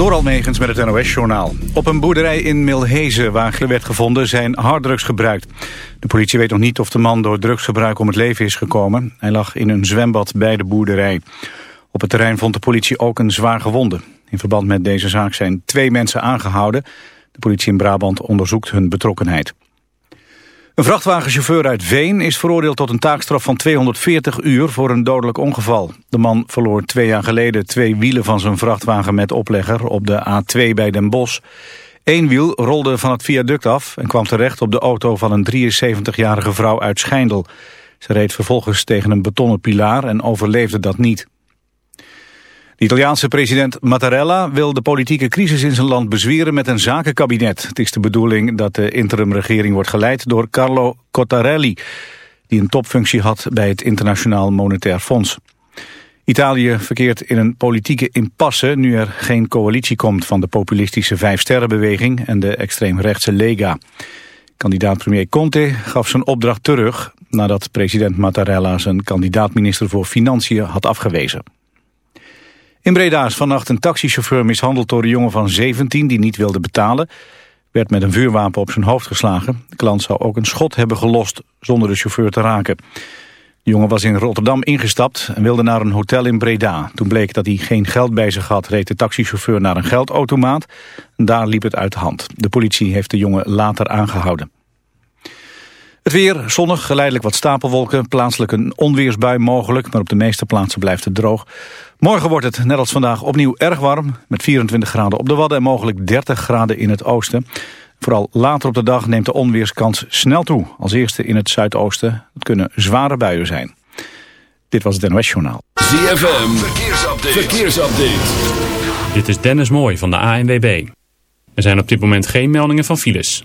Door Almegens met het NOS-journaal. Op een boerderij in Milhezen, waar werd gevonden, zijn harddrugs gebruikt. De politie weet nog niet of de man door drugsgebruik om het leven is gekomen. Hij lag in een zwembad bij de boerderij. Op het terrein vond de politie ook een zwaar gewonde. In verband met deze zaak zijn twee mensen aangehouden. De politie in Brabant onderzoekt hun betrokkenheid. Een vrachtwagenchauffeur uit Veen is veroordeeld tot een taakstraf van 240 uur voor een dodelijk ongeval. De man verloor twee jaar geleden twee wielen van zijn vrachtwagen met oplegger op de A2 bij Den Bosch. Eén wiel rolde van het viaduct af en kwam terecht op de auto van een 73-jarige vrouw uit Schijndel. Ze reed vervolgens tegen een betonnen pilaar en overleefde dat niet. De Italiaanse president Mattarella wil de politieke crisis in zijn land bezweren met een zakenkabinet. Het is de bedoeling dat de interimregering wordt geleid door Carlo Cottarelli, die een topfunctie had bij het Internationaal Monetair Fonds. Italië verkeert in een politieke impasse nu er geen coalitie komt van de populistische Vijfsterrenbeweging en de extreemrechtse Lega. Kandidaat premier Conte gaf zijn opdracht terug nadat president Mattarella zijn kandidaat-minister voor Financiën had afgewezen. In Breda is vannacht een taxichauffeur mishandeld door een jongen van 17 die niet wilde betalen. Werd met een vuurwapen op zijn hoofd geslagen. De klant zou ook een schot hebben gelost zonder de chauffeur te raken. De jongen was in Rotterdam ingestapt en wilde naar een hotel in Breda. Toen bleek dat hij geen geld bij zich had, reed de taxichauffeur naar een geldautomaat. Daar liep het uit de hand. De politie heeft de jongen later aangehouden. Het weer, zonnig, geleidelijk wat stapelwolken. Plaatselijk een onweersbui mogelijk, maar op de meeste plaatsen blijft het droog. Morgen wordt het, net als vandaag, opnieuw erg warm. Met 24 graden op de Wadden en mogelijk 30 graden in het oosten. Vooral later op de dag neemt de onweerskans snel toe. Als eerste in het zuidoosten. Het kunnen zware buien zijn. Dit was het NOS Journaal. ZFM, verkeersupdate. verkeersupdate. Dit is Dennis Mooij van de ANWB. Er zijn op dit moment geen meldingen van files.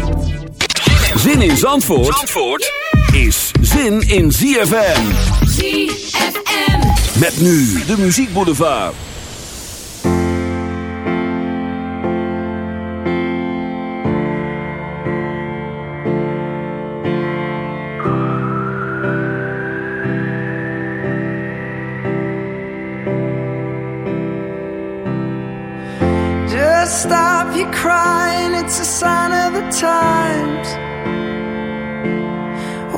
Zin in Zandvoort, Zandvoort is zin in ZFM. ZFM. Met nu de muziekboulevard. Just stop your crying, it's a sign of the times.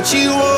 that you want.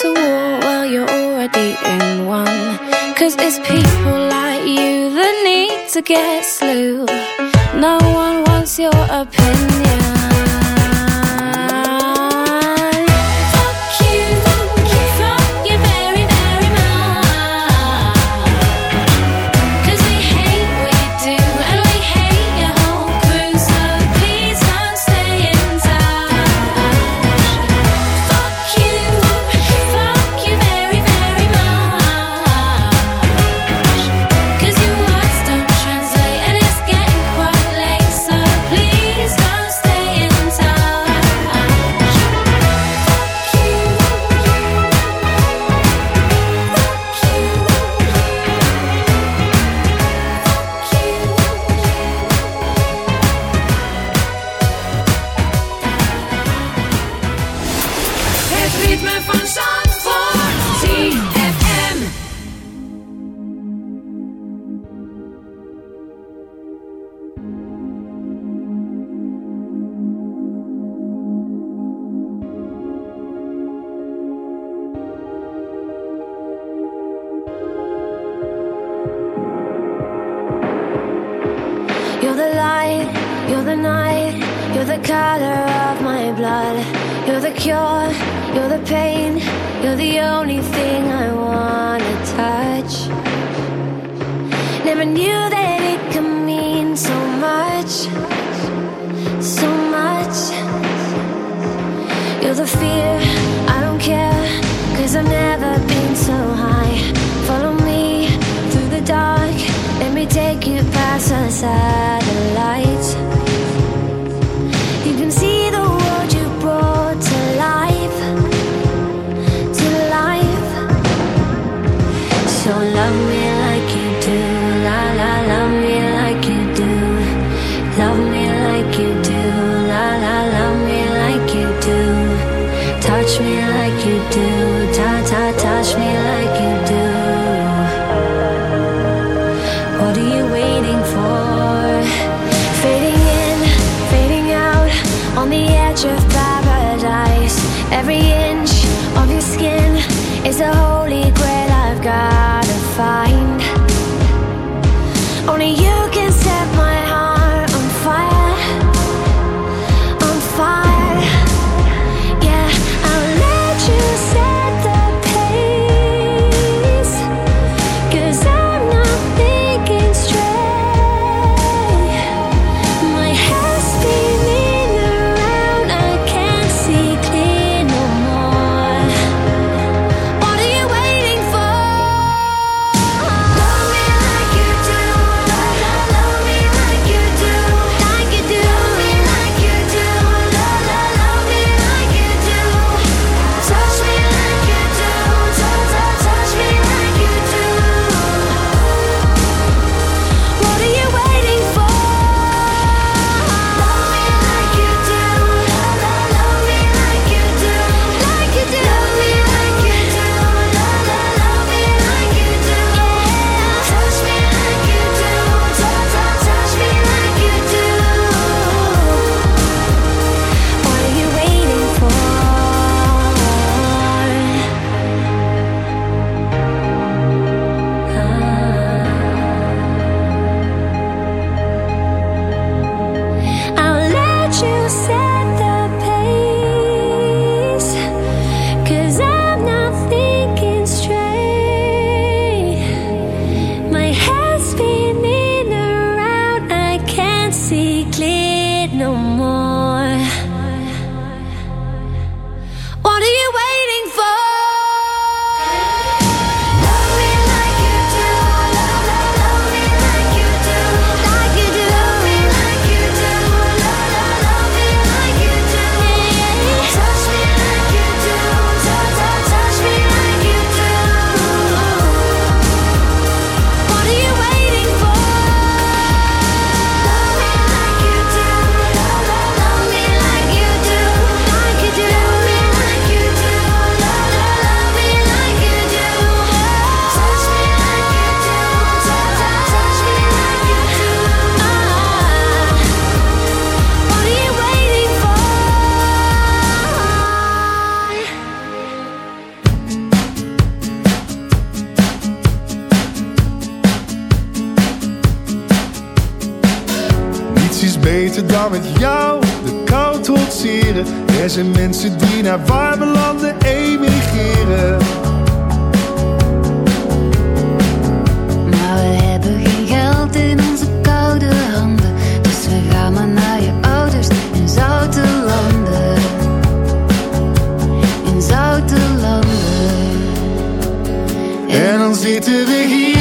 To a while you're already in one. Cause it's people like you that need to get slew. No one wants your opinion. Zitten we hier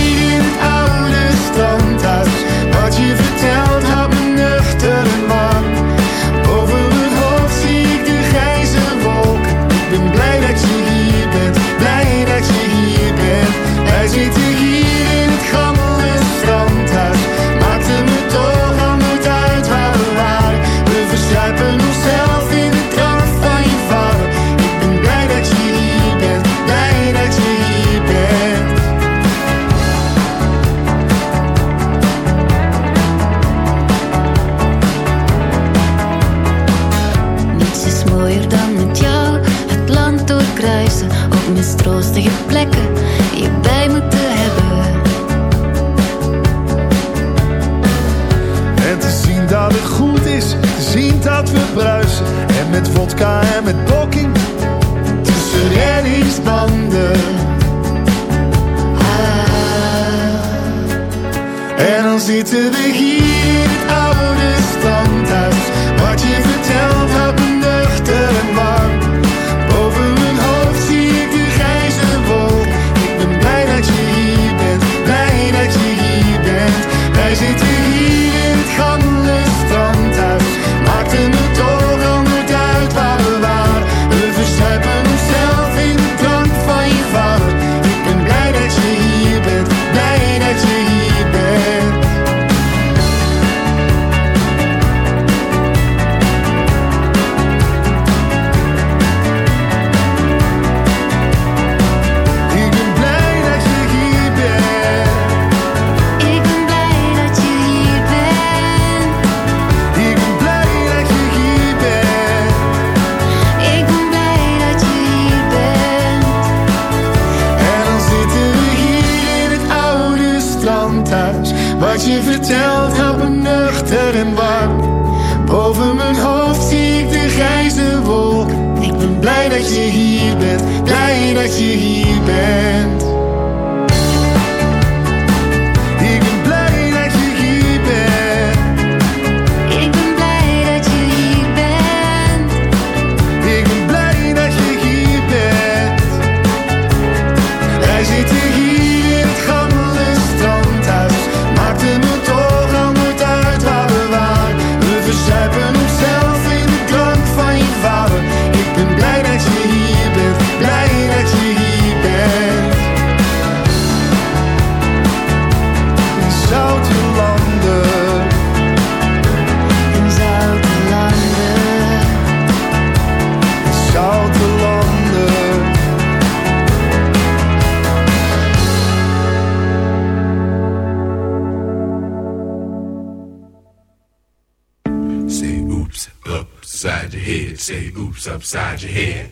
upside your head.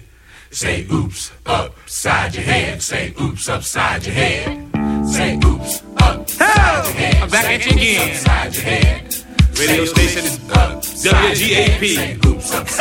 Say oops upside your head. Say oops upside your head. Say oops upside your head. I'm back at you again. Radio station is WGAP. Say oops upside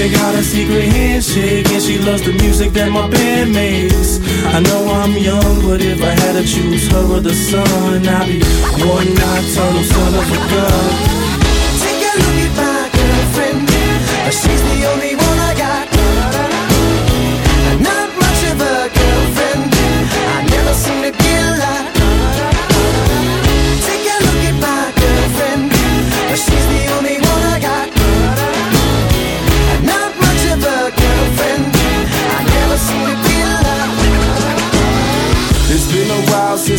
We got a secret handshake, and she loves the music that my band makes. I know I'm young, but if I had to choose her or the sun, I'd be one nocturnal son of a gun. Take a look at my girlfriend. She's the only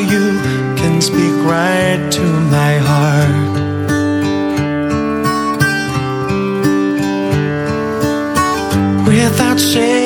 you can speak right to my heart. Without saying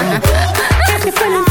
if you're feeling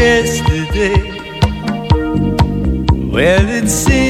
yesterday. Well, it seems.